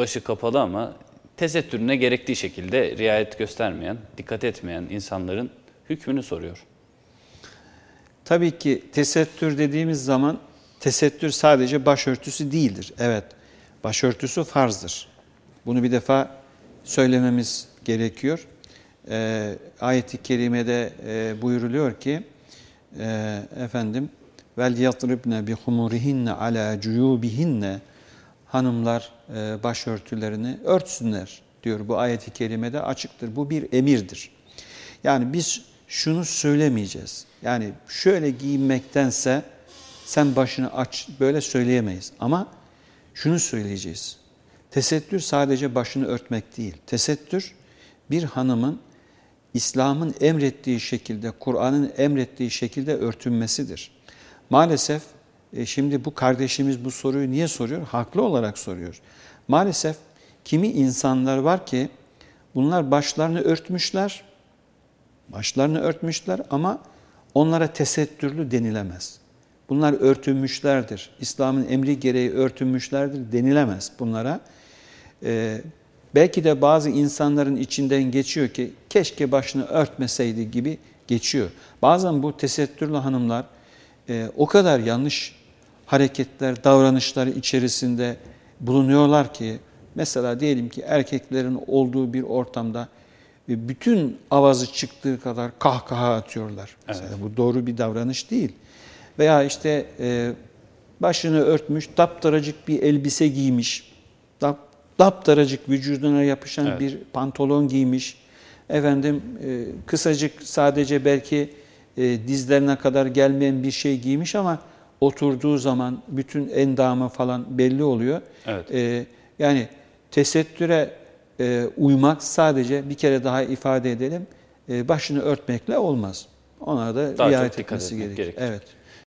başı kapalı ama tesettürüne gerektiği şekilde riayet göstermeyen, dikkat etmeyen insanların hükmünü soruyor. Tabii ki tesettür dediğimiz zaman tesettür sadece başörtüsü değildir. Evet, başörtüsü farzdır. Bunu bir defa söylememiz gerekiyor. Ee, Ayet-i kerimede e, buyuruluyor ki e, efendim vel yatribne bi humurihinne ala cuyubihinne hanımlar e, başörtülerini örtsünler diyor. Bu ayet-i kerimede açıktır. Bu bir emirdir. Yani biz şunu söylemeyeceğiz. Yani şöyle giyinmektense sen başını aç böyle söyleyemeyiz. Ama şunu söyleyeceğiz. Tesettür sadece başını örtmek değil. Tesettür bir hanımın İslam'ın emrettiği şekilde, Kur'an'ın emrettiği şekilde örtünmesidir. Maalesef e, şimdi bu kardeşimiz bu soruyu niye soruyor? Haklı olarak soruyor. Maalesef kimi insanlar var ki bunlar başlarını örtmüşler, başlarını örtmüşler ama onlara tesettürlü denilemez. Bunlar örtünmüşlerdir. İslam'ın emri gereği örtünmüşlerdir denilemez bunlara. Ee, belki de bazı insanların içinden geçiyor ki keşke başını örtmeseydi gibi geçiyor. Bazen bu tesettürlü hanımlar e, o kadar yanlış hareketler, davranışlar içerisinde bulunuyorlar ki mesela diyelim ki erkeklerin olduğu bir ortamda e, bütün avazı çıktığı kadar kahkaha atıyorlar. Evet. Mesela bu doğru bir davranış değil. Veya işte e, başını örtmüş, daptaracık bir elbise giymiş, dap, daptaracık vücuduna yapışan evet. bir pantolon giymiş. Efendim e, kısacık sadece belki e, dizlerine kadar gelmeyen bir şey giymiş ama oturduğu zaman bütün endamı falan belli oluyor. Evet. E, yani tesettüre e, uymak sadece bir kere daha ifade edelim e, başını örtmekle olmaz. Ona da Daha riayet etmesi gerekir. gerekir. Evet.